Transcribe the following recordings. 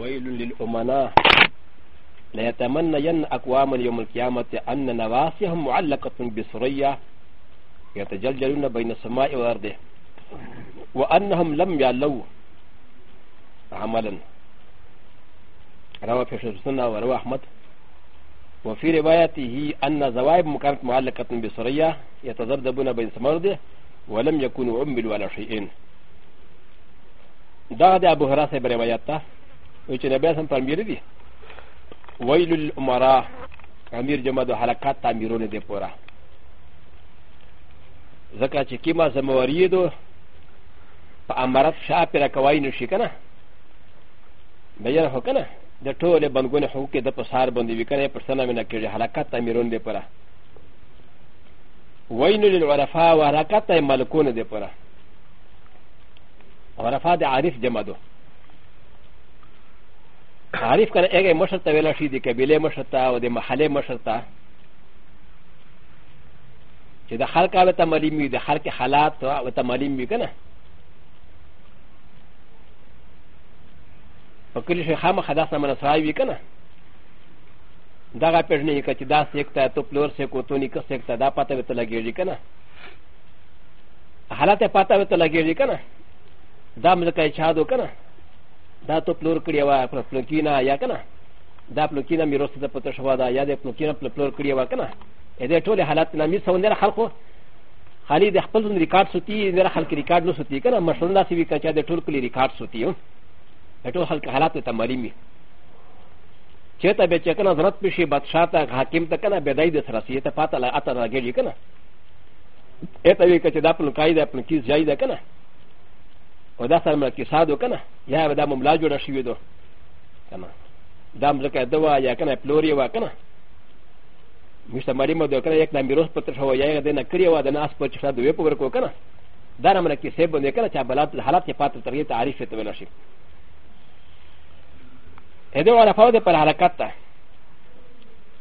ويل للأمناء لا يتمنين أقواما يوم القيامة أن نواسيهم معلقة بسرية يتجلجلون بين السماء والأرض وأنهم لم يعلوا عملا روى في السنة وروى أحمد وفي روايته أن زوائب كانت معلقة بسرية يتذبذبون بين السماء والأرض ولم يكونوا عملوا على شيء دا د ابو هريره روایت ده و چې نبی اسلام تعمیر دي ویل الامراء امیر جمع د حرکات تعمیرونه دی پورا ځکه چې کیما زموریدو په امارت شا پیره کوي نو شي کنه بیان هو کنه د ټوله بنګونه حقوق د پسار باندې وکړي پر سنه مینه کېږي حرکت تعمیرونه دی پورا ویل للعرفاء و حرکت ملکونه دی پورا عرفاء د عارف جمع دو عارف کنه اګه مشر ته ویل شي د قبيله مشر ته او د محله مشر ته چې د خلک او ته معلوم وي د خلک حالات او ته معلوم وي کنه په کلی شي خامہ خدا سره من سره وي کنه دا غا پېژنې کچې دا سیکته ته پلور سې کو ته نیک سیکته دا پته وته لګېږي کنه حالات پته وته لګېږي کنه دا ملکه چا دو کنه دا ته پلور کړی وه پلوکینا یا که نه دا پلوکینا مې روسته ته پته شوه ده یا د پلوکینا پلور کړی وه که نه د ټولې حالات نه مې سو نه خلکو خالی د خپل ځون ریکارډ سوتی نه خلک ریکارډ نه سوتی که نه مشرون داسې وي که چا د ټول کلي ریکارډ سوتی د ټول خلک حالات ته مریم وي چېرته به چې که نه ضرورت پېښې بادشاه ته حاکم ته که نه بېدای د سره سي ته پاته اته راګېږي که نه ته وي که چې دا پلوکای ده پلوکیز جای ده که نه و دا سره مرکې ساد و که نه یا به دا مملا جوړه شوې ده که نه دا مځکه ده وه یا که نه پلورې وه که نه مشتمري مو د کړه یک نامبروس پتر شو یا د نه کړی و د ناس په چښه دوی په ورکو کنه دا رمره کې سیب باندې کړه چې بلات حالت کې پاتې ترې تعریف ته ویل شي هدا ولا فوده پر حرکت ته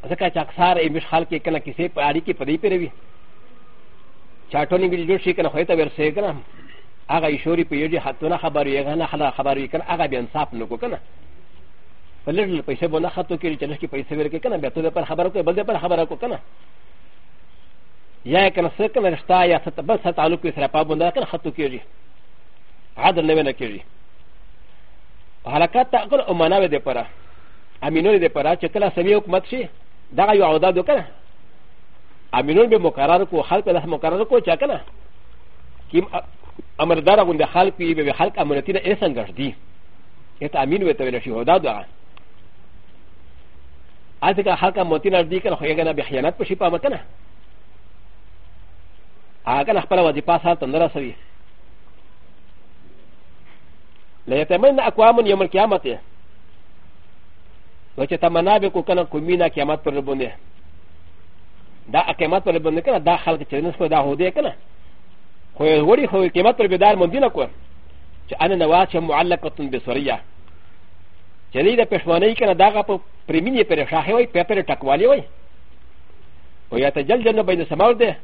ځکه چې اکثر یې مش خلک کنه کیسه په اړې کې پدې پیروي چاټونی ګډ جوړ شي کنه خو ته ورسې کنه هغه ایشوري په یوه حتونه خبر یې غنه خلا خبر یې کنه هغه به انصاف نکو کنه په لږ پیسې بونه خطو کې چې لږ پیسې ورکې کنه بیا ته پر خبره کوي بل دې پر خبره کو کنه یا کنه څه کنه رښتا یا څه بل څه تعلق یې سره پابنده کنه خطو کېږي عادل نه ونه کېږي حرکت تعقل او مناوې دې پره امینون دې پره چې کله سمي حکومت شي دغه یو عوداد وکنه امینون به مقرر کو خلق له مقرر کو چا کنه アマルダラゴンでハルピー、ベハルカムラティナエサンガーディ。エタアミンウェトウェルシューダダー。アテカハカモティナディカのヘガナビヒアナプシパマカナ。アカナパラワジパサータンダラサリ。ラヤタメンアクアムニアムキャマティ。ウチェタマナビコカナコミナキャマトルボネ。ダアキャマトルボネカナダハルキチェンスコダホデカナ。خو یې وړي خو قیمت پر بیدار مندي نه کو چې انا نواز چې معلقه به سوریه چې دې د پښمنۍ کنه داغه په پریمینې پر شاخه وای په پر ټکوالی وای او یا تجل جن بین سماو ده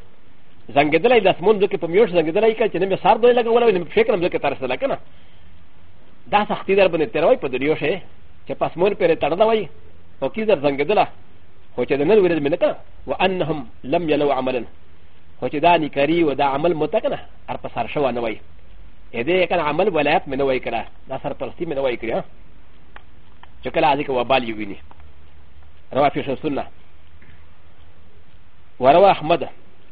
زنګدلې د اسمون دکې په میوش زنګدلې کې چې نه مې سار دوی لګول او نه مې فکر هم دکې ترسه لکنه دا سختي در باندې تروي په دریو شه چې پاسمون پر تړدا وای او کی در زنګدلې خو چې د نن ورځ مې نه کړ وانهم لم یلو عملن خو چې دا نکري و دا عمل متکنه هر په سر شو نه وای ا دې کنه عمل ولایت مې نه وای کړه دا سرپرستی مې نه وای کړه چې کله ځکه وبال یې ویني روا فی سنه وروا احمد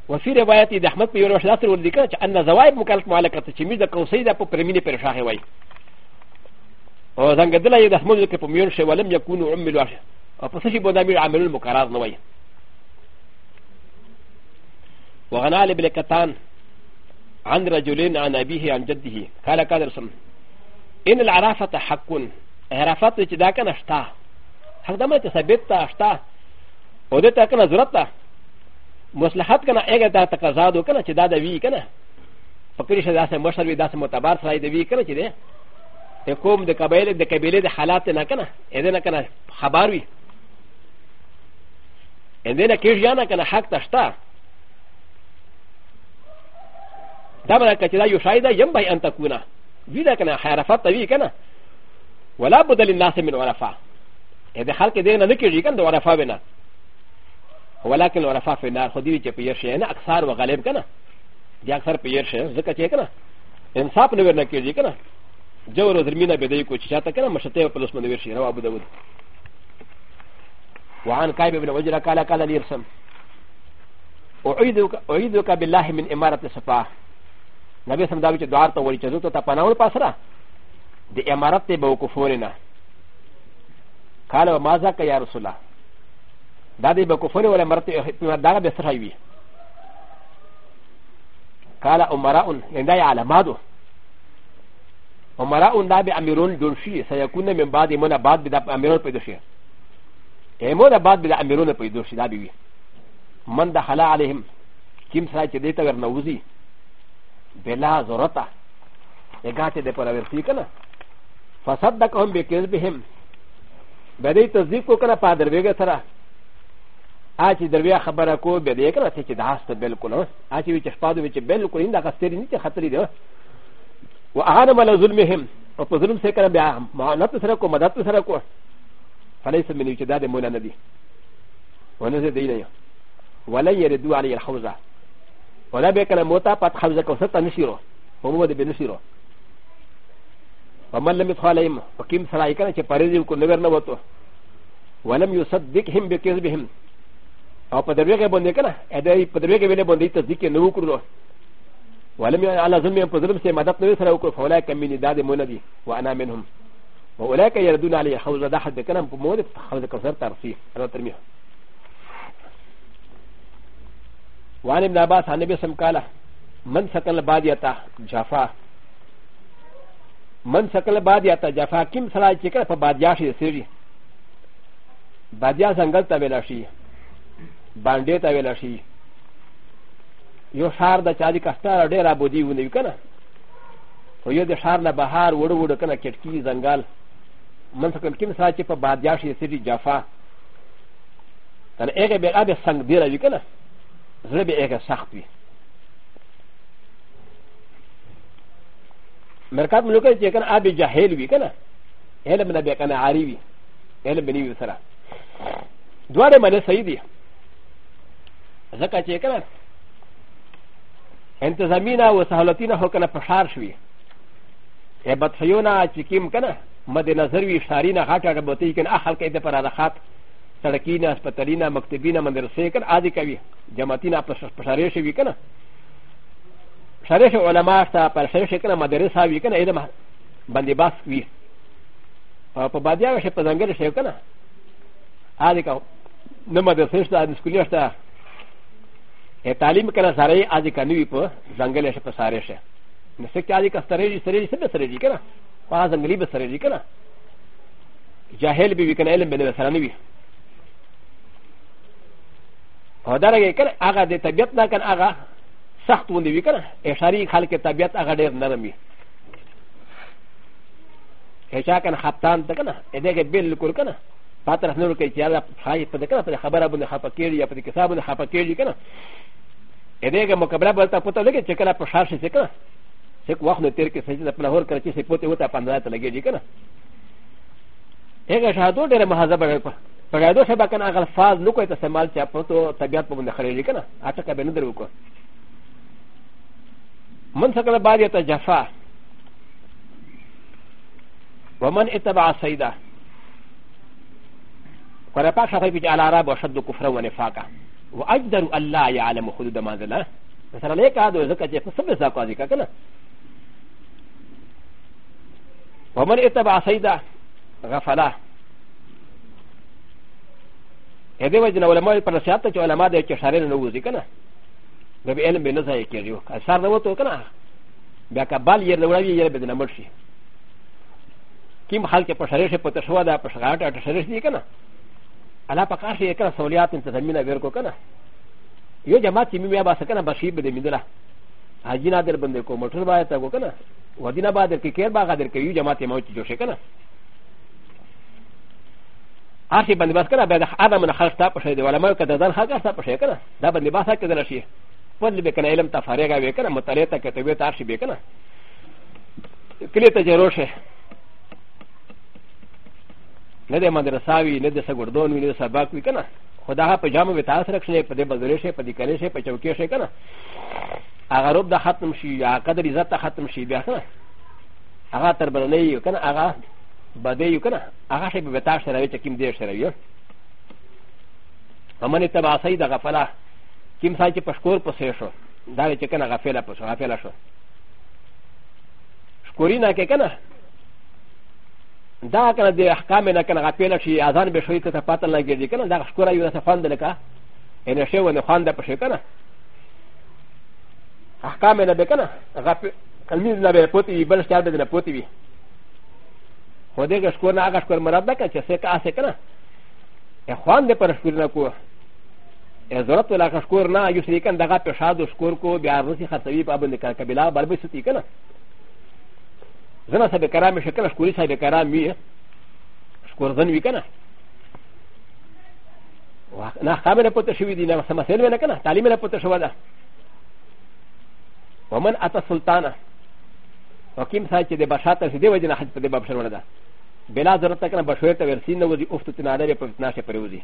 وفي روايه د احمد په یو روایت سره ولدي کړه چې ان زوایب مکلف معلقه چې مې د کوسې د په پرمینه پر شاخه وای او څنګه دلای د احمد کې په میون شي ولم یکونو عمل واشه او په څه شي باندې عمل المقرر نه وای وغنى لابن كتان عن رجلين عن أبيه عن جده قال كادرسم إن العرافة حق عرافات چې دا کنه شته حق دمه چې ثابت ته شته او دې ته کنه ضرورت ته مصلحت کنه هغه ته تقاضا دو کنه چې دا د وی کنه فکر شه داسې مشر وی داسې معتبر سړی دی وی کنه چې دی ته کوم د قبایل د قبیله د حالات نه کنه اې نه کنه خبر وی اې نه کېږي نه کنه حق ته شته ダバカチラヨシャイダ、ヤンバイアンタクナ、ビダカナ、ハラファタビカナ、ウラブダリンナセミノワラファ、エデハケデナネキリカンドワラファベナ、ウラケンワラファフェナ、ホディチェピヨシエナ、アクサーワガレムカナ、ディアクサーピヨシエン、ズカチェカナ、エンサプネベナキリカナ、ジョウロズミナベディコチチャタカナ、マシャテオプロスマネベシエナワブダウド。وعن كايب بن وجرى قال قال ليرسم أعيدك, أعيدك بالله من إمارة الصفاه نبي سم داوي چې دوار ته وري چې زه ته پناول پاسره د امارت ته به وکفورنه قال ما ذاك يا رسول الله دا دې به کفر ولا مرته دا به سره وي قال امراء عند علامات امراء دا به امیرون جوړ شي سيكون من بعد من بعد به امیرون پیدا شي ایمو دا بعد به امیرون پیدا شي دا به وي من دخل عليهم کیم سره چې دې ته ورنوزي بلا زورتا اگاتے دے پر اورسی کنا فصدقهم بكذبهم بدی تصدیق کو کنا پادر ویگا سرا اچ درویا خبره کو بدی کنا ته چې داست بالکل اچ وی چشپادو وچ بالکل انده غستری نه چې خطرې دی و اعانم على ظلمهم او په ظلم سره کنا بیا معانت سره کو مدد سره کو فلیس من چې دا د مولا ندی ونه زه دی نه ولا يردوا علی الحوزه ولا بكلا موتا قد حوزك وسطا نشيرو ومو دي بنشيرو ومن لم يدخل عليهم وكيم سلايكا شفاريزي وكل نبر نبوتو ولم يصدقهم بكذبهم او په دروغه باندې کنه ا دې په دروغه ویلې باندې تصدیق نه وکړو ولم على ظلم په ظلم سره مدد نه سره وکړو فولایک من داد مون دي وانا منهم واولئك يردون عليه حوزه دحد کنه په مود حوزه کوثر ترسی الله ترمیه وعن ابن عباس عن ابي سمكاله من سكن الباديه جافا من سكن الباديه جافا كم سلا چكر په بادیا شي سيري بادیا څنګه تا ویلا شي باندې تا ویلا شي یو شار د چالي کستار ډیر ابودي ونه وی کنه او یو د شار نه بهار وړو وړو کنه کټکی زنګال من سكن كم سلا چې په بادیا شي سيري جافا تن هغه به ابي څنګه دی را وی کنه زړه به هغه سخت وي مرکات ملوکه چې کنه آب جاهل وي کنه علم نه به کنه عاری وي علم به نه وي سره دواړه معنی صحیح دي ځکه چې کنه انتظامی نه او سهولتي نه هو کنه فشار شوي هبت خیونه چې کیم کنه مد نظر وي شاری نه غاټه غبطي کنه اخل کې د پر راخات سړکینا سپتلینا مکتبینا مدرسې کړ عادي کوي جماعتینا پرشارې شوي کنه شارې شو علما شته پرشارې شي کنه مدرسې وي کنه اېدم باندې باس وي او په بادیا شي په ځنګل شي کنه عادي کو نه مدرسې شته د سکولې شته تعلیم کنه ساري عادي کنه وي په ځنګل شي په سارې شي نو څه کې عادي کسترې سرې سره سرې کنه په ځنګلي به سرې کنه جاهل به وي کنه علم به نه سره نه وي او دا رګه کړه هغه د طبيعت نه کنه هغه سخت ونی وی کنه اشاری خلک طبيعت هغه ډیر نرم وي هچا کنه خپتان ته کنه دغه بالکل کنه پاتره نور کې چې الله خای په دغه پر خبره باندې خپکېړي یا په دې کتاب باندې خپکېړي کنه دغه مقابله بل ته پته لګي چې کله په شاش شي کنه څوک وخت نه تیر کې سجده په لهور کړی چې پته وته 15 ته لګي کنه هغه شاهدو ډیره مهذب کړه パガドシャバカンアガファーノコエタサマルチャポトタビアポンデハレリカナアタカベンデルコマンサカラバディアタジャファウマンエタバーサイダカラパシャフィジアラボシャドコフラワネファカウアジダルアラヤアラムホドマザラサラレカドウズカジェフサブザカジカカナウマンエタバーサイダガファラ ا د ي وجه علماء پر نصيحت چې علماء د چشارین نه وځي کنه د به علم به نه ځای کېږي اثر نه وته کنه بیا کبال یې نه وړي یې به نه مرشي کیم حال کې پر شریشه پته شو دا پر شغاټ اټ شریش دی کنه الا پکار شي کنه سہولیات ته زمينه ور کو کنه یو جماعت چې مې بیا سکنه بشي به دې مندله حاجی نادر بندې کو موټر باندې تا کو کنه ودینه باندې کې کېر باغ در کې یو جماعت یې مو چې جوشه کنه アシバンディバスカラベアダムのハスタプシェディアマーカダダンハガスタプシェカナダバンディバサケダラシーポリベカナイラムタファレガベカナモタレタケテベタシベカナクレタジェロシェネデマデラサビネデサゴドンウィルサバクウィカナホダハパジャムウィタアスラクシェパデバズレシェパディカレシェパチョウケシェカナアガロブダハトムシーアカデリザタハトムシービアカナアガタバネイユカナアガバデユカナアハシビベタシャラウチキムデシャラユアマネタバサイダガファラキムサイチパシコーポセショダレチキナガフェラポシャフェラショシコリナケケナダーカナデアカメナケナガフェラシアザンベシュイタパタナゲディケナダシコラユナサファンデレカエネシェウネファンダパシェケナアカメナベケナガフェカミズナベポティビベルシャルデナポティビ و د شکور نه هغه شکور مراد ده که چې څه کاسه کنه اخوان دې پر شکور نه کو ضرورت ولا شکور نه یو سړي کنه دغه پښاد شکور کو بیا روسي خرڅوي په باندې کار کبیلا بل به ستي کنه زنه صاحب کرام شکل شکوري صاحب کرام وي شکور زن وي کنه نه خبره پته شوې دي نه سمسل نه کنه تعلیم نه پته شوه ده ومن اتى سلطانه وكيم سايكي دي بشاتا سيدي وجنا حتى دي بابشر ولدا بلا ضرورت کنه بشوي ته ورسین نو دي افت تناره په ناشه پروزي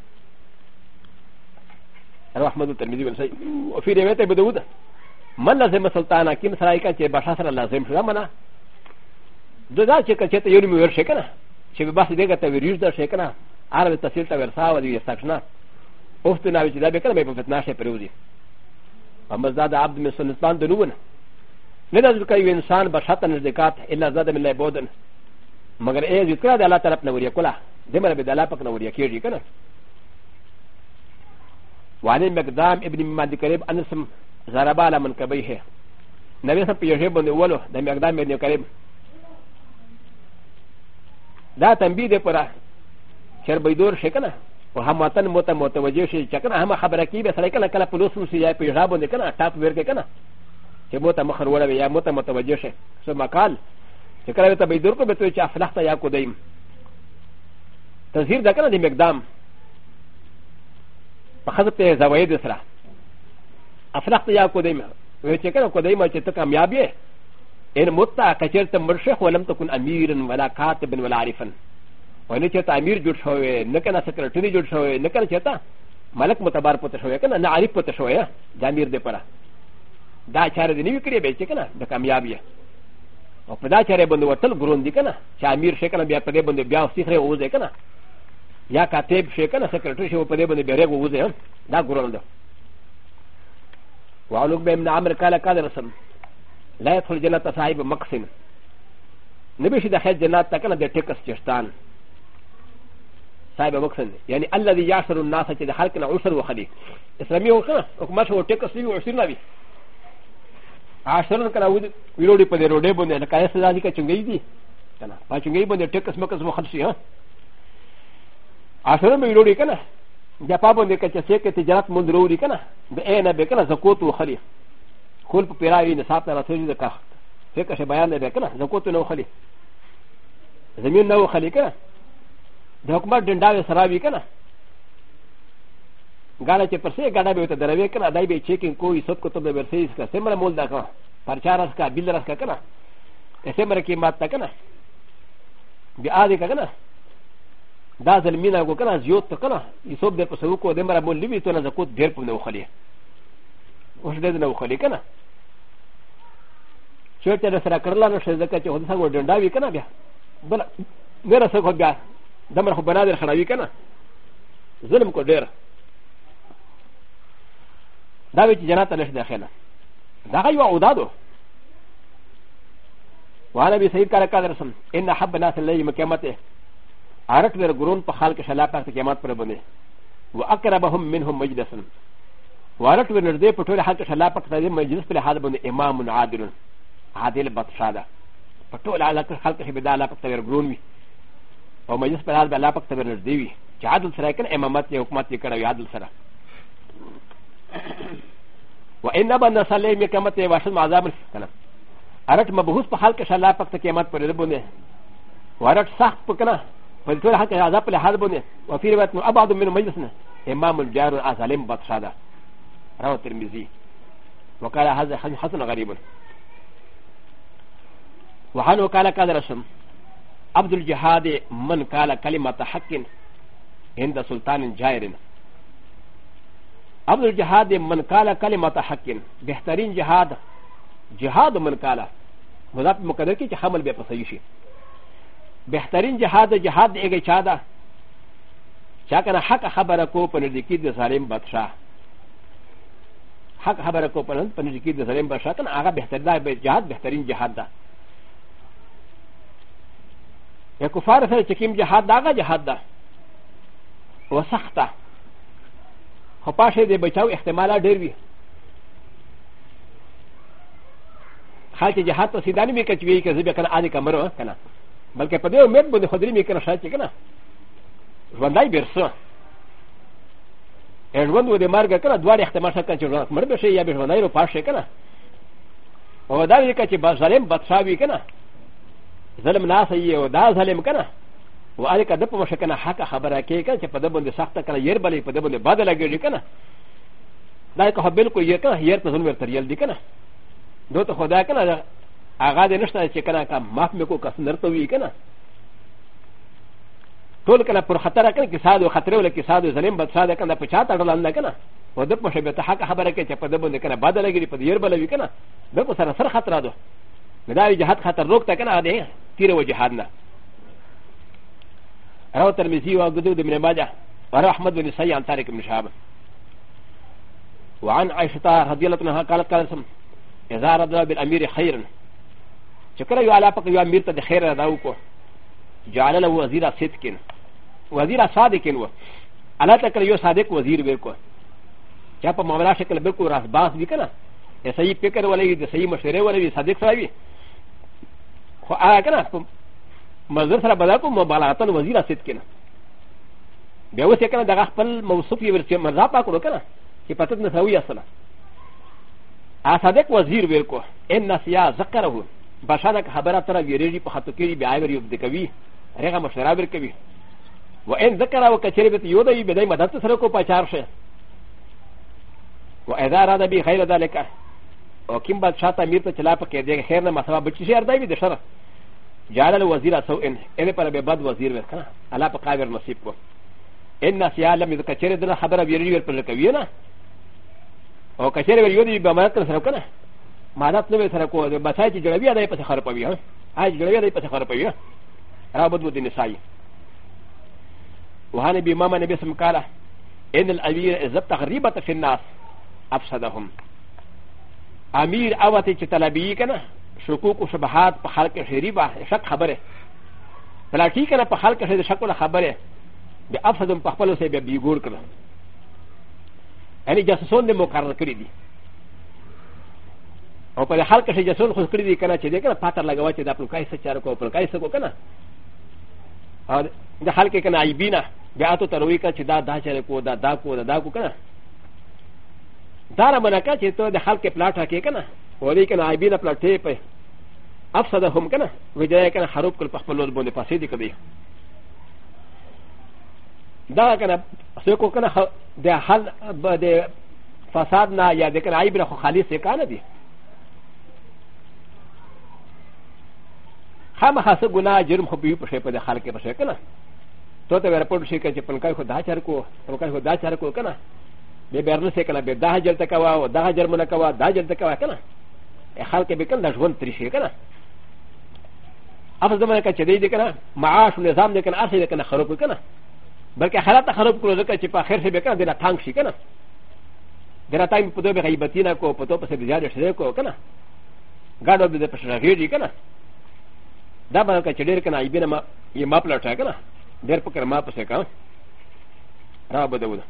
رحمت الترمذي ولسي وفي روایت ابو داود من لازم سلطان حکیم سره کا چې بشا سره لازم شو منه ددا چې کچته یو می ورشه کنه چې به بس دغه ته ویریج ده شي کنه عربی تفسیر ته ورسا و دي استښنا افت نه چې دا به کنه په ناشه پروزي امزاد عبد من سلطان دنو نه نه دا کوي انسان بشا ته نزدېکات الا زاد من له بودن مگر اے ذکر د الله طرف نه وریا کولا دمر به د الله پک نه وریا کیږي کنه وعن مقدام ابن ماد کریم انسم ضرب على منكبيه نبی صاحب یې جبن ولو د مقدام ابن کریم دا تنبیه ده پره چر بيدور شي کنه او هم وطن مو ته متوجه شي چې کنه هم خبره کی به سره کله کله پولیس وسی یا پیژابونه کنه ټاپ ورکه کنه چې مو ته مخر وړوي یا مو ته متوجه شي سو مقال چې کله ته به درک به ته چې افلحته یا کو دیم تذیر دا کنه د مقدام په حسب ته زوید سره افلحته یا کو دیم و چې کنه کو دیم چې ته کامیاب یې ان متع کچرته مرشخ ولم تكن اميرا ولا كاتبا ولا عارفا ولې چې ته امیر جوړ شوې نه کنه سکرټری جوړ شوې نه کنه چې ته ملک متبار پته شوې کنه نه عارف پته شوې دا امیر دې پره دا چاره دې نه وکړي به چې کنه د کامیابی او په دا چاره باندې ورتل ګرون دي کنه چې امیر شي کنه بیا په دې باندې بیا سیخره وځي کنه یا کاتب شي کنه سیکرټری شي په دې باندې بیا رغو وځي دا ګرون ده وعلوك بهم عمر قال قال رسم لا يدخل جنة صاحب مقسم نبيش دخل جنة تكنا دي تكس جشتان صاحب مقسم يعني الذي يعصر الناس تدخل كنا عسر وخلي اسلامي هو كنا وكما شو تكس لي وعسر نبي アシャルカラウィロリパデロデボネルカエスラリカチンゲイディパチンゲイボネテクスマカスモハシヤアシャルミロリカナジャパボネカチェセケテジャラフモンドロリカナデエナベカナザコトウハリコルピラインサタラソリザカセカシャバヤネベカナザコトウハリザミュナウハリカナダクマデンダーサラビカナガラチェプセガダビウトデレベカナダイビチェキンコイソコトベルセイスカセマラモルダカパチャラスカビルラスカカナエセマラキマタカナビアディカカナダザルミナゴカナジオトカナイソベプセウコデマラモリビトナザコデルプノハリウシデナウハリカナシュテルサラカラのシェザケチョウサゴデンダビカナビアベラセコビアダマラホバナデルハラビカナ ظلم کو ډیر だべきじゃなたらしだけな。だがいわおだど。わらびせいからかださん、えなはばなせれいまけまて。あらくでぐるんとはかしゃらかけまってぶね。わあからばほんみんほんまじださん。わらくでなぜぽとりはかしゃらかたでまじすぷりはぶね、えまむなあでるん。あでるばしゃだ。ぽとりはかしゃらかしゃらかたでぐるんみ。おまじすぷりはばらかたでなぜい。ジャードルサイクル、えままてよくまてからやどるさら。و ان ابا نسلی می قیمت و شد معذاب کنه ارت مبهوس په حال کې شلا پخت قیمت پر لبونه و ارت سخت پکنه په ټول حق عذاب له حال بونه و فی روایت ابعد من مجلسنا امام الجار ظالم بادشاہ دا رواه ترمذی وقال هذا حسن غريب وحنو قال قال رسم عبد الجهاد من قال كلمه حق عند سلطان جائر عبد الجهاد من قال كلمة حق بهترين جهاد جهاد من قال مضاف مقدر كي حمل بي پسيشي بهترين جهاد جهاد اگه چادا چا کنه حق خبر کو پنزدیکی د ظالم بادشاہ حق خبر کو پنزدیکی د ظالم بادشاہ کنه هغه بهتر دا جهاد بهترین جهاد ده یا کفار سره چکیم جهاد دا هغه جهاد ده وسخته خو پاشه د بچاو احتمالات ډېر وي خال چې جهاد ته سیدان مې کچ وی کې زه به کنه اده کمر کنه بلکې په دې امید باندې خدای مې کنه شاته کنه ژوندای بیرسه ژوند و د مرګ کنه دوه احتمال شته چې ژوند مړ به شي یا به ژوندای رو پاشه کنه او دا دې کچ به ظالم بدشاوی کنه ظلم ناسي او دا ظلم کنه و ا ل ک د په مشه کنه حق خبره کې کنه چې په د باندې سخته کنه ير بلې په د باندې باد لګېږي کنه دا که بالکل یې کنه ير په ځون ورته یل دي کنه دو ته خدا کنه هغه دې نشته چې کنه کا معاف مکو کس نرته وی کنه ټول کنه پر خطر کنه کې ساده خطر ول کې ساده ظلم بد ساده کنه په چاته ډول نه کنه و د په مشه به ته حق خبره کې چې په د باندې کنه باد لګېږي په ير بلې کنه بالکل سره سره خطر راځو دا یې جهاد خطر روکته کنه دې تیر وجهاد نه رواه الترمذي وغدود بن ماجه وروى احمد بن سعيد عن طارق بن شهاب وعن عائشة رضي الله عنها قالت قال سم اذا رضى بالامير خيرا شكرا يا علاقة يا امير تد خيرا راوكو جعل له وزير صدق وزير صادق و على تكر يو صادق وزير بيكو چا په معاملہ شکل بالکل راس باس بھی کنا صحیح فکر ولې صحیح مشوره ولې صادق سره وي خو آ کنا مزر سره بدل کو مبالغتن وزیر اسید کنه بیا وسه کنه دغه خپل موصف یې ورته مزا پاک ورو کنه چې پتت نه سوی اصله اصدق وزیر ویل کو ان سیا ذکره بشانه خبره تر ویریږي په خطو کې بیا ویری وبد کوي هغه مشوره ور کوي و ان ذکر او کچری به یو دی به مدد سره کو پچار شه و اذا را ده به خیر ذلک او کیم بادشاہ ته امیر ته چلا پکې دی خیر نه مسوا بچی شي اردای به د شرف جعل الوزير سوء ان پر به بد وزیر وکنه الله په قابر نصیب کو ان سیا لم ذکر دنا خبر ویری ور پر کوي نه او کچره ویری دی به ما تر سره کنه ما دات نو سره کو د بچای چې جوړوي دای په خرپوي ها اج جوړوي دای په خرپوي را بده دین سای وهانه به امام نبی سم قال ان الامير اذا تغريبه في الناس افسدهم امير اوته چې طلبي کنه شکوک و شبهات په خلق شری با شک خبره بلا ټیک نه په خلق شری شک ولا خبره به افسدم په خپل سره به بیګور کړه یعنی جاسوسون دې مقرر کړی دي او په خلق شری جاسوسون خو کړی دي کنه چې دې کنه پاتر لګوا چې د خپل کای څه چار کو خپل کای څه کو کنه او د خلق کنه عیبینه بیا ته تروي کړه چې دا دا چر کو دا دا کو دا دا کو کنه دا را منکه چې ته د خلق پلاټه کې کنه ولكن عيبين ا ل ا ت ي ب أ ف س د ه م كنا وجاء كان حروب كل فحم اللون بون فاسيدي كبير دا كان سيكو كان د حل د فسادنا يا د كان عيبنا خالص كان دي خام خاصه گناه جرم خو بيو پشه په د خلک پشه کنه تو ته ورپورټ شي چې پنکای خو دا چار کو پنکای خو دا چار کو کنه به بیرنه سي کنه به دا جلته کوا او دا جرم نه کوا دا جلته کوا کنه خلق به کنه ژوند تری شي کنه افز دمه کې چې دې کنه معاش نظام دې کنه ارسه دې کنه خراب کنه بلکې خلاته خراب کړو ځکه چې په خیر څه به کنه دې تانګ شي کنه دې تانګ په دوی غیبتی نه کو په تو په څه زیاده شې کو کنه ګاډو دې په شړه غیږي کنه دا به کې چې ډېر کنه ایبینه ما یې ما پلاټه کنه ډېر پکره ما پسې کنه را بده وده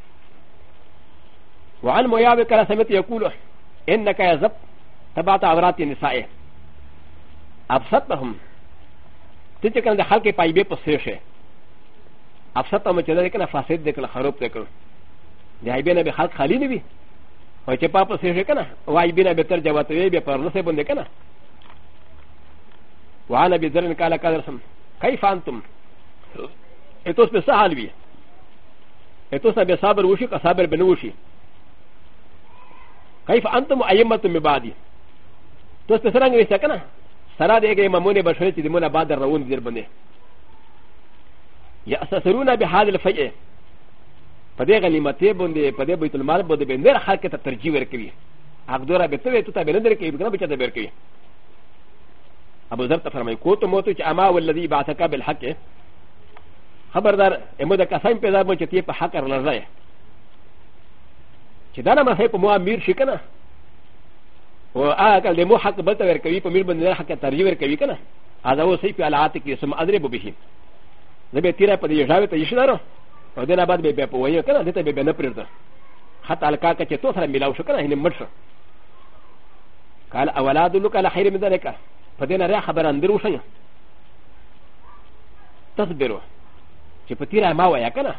وعن ميابك لا سمعت يقول انك يا زب تبات عورات النساء افسطهم تتكلم ده خلق پایبه پسیشه افسطهم چې ده کنه فاسد ده کنه خراب ده کنه ده ایبینه به خلق خالی نه وي او چې پاپ پسیشه کنه او ایبینه به تر جواتوي به پر نسه بنده کنه وعن ابي ذر قال قال رسم كيف انتم اتوس بسهل بي اتوس بصبر وشي كصبر بنوشي كيف انتم ائمه من بعدي とすらんげさかな。サラディエマモネバシュエティデモナバダラウンディルバネ。やさするなべはるファイエ。パデガニマテボンデパデブイトマルボデベネルハケタタジウェルキビ。アグドラベテレトタベネルキビグラビチャデベルキビ。アブザタファミコトモトチアマウェルディバタカベルハケ。ハバダエモダカサンペダモチティパハカラザイ。チダナマヘポモアミルシカナ。و اگر لیمو حق بلتا ورکوی پا میر بندر حق ترجیح ورکوی کنا هذا هو صحیح پی علاعات کی سم ادری بو بشی زبی تیرا پا دی جاوی تا یشی دارو و دینا بعد بی بی پا ویو کنا دیتا بی بی نپریر دا حتی الکا کچه تو سر ملاو شو کنا هنی مد شو قال اولادو لکا لخیر من ذلك پا دینا ریا خبر اندرو شنیا تصبرو چې په تیرا ما ویا کنه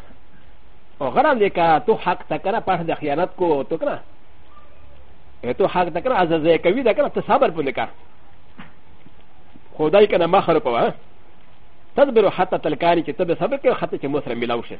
او غران دې کا تو حق تا کنه پاس د خیانت کو تو کنه تو حق دا کنه ازازه کوي دا کنه ته صبر په لیکه خدای کنه مخر په تدبر حتی تلکاری چې ته صبر کوي حتی چې مو سره ملاو شي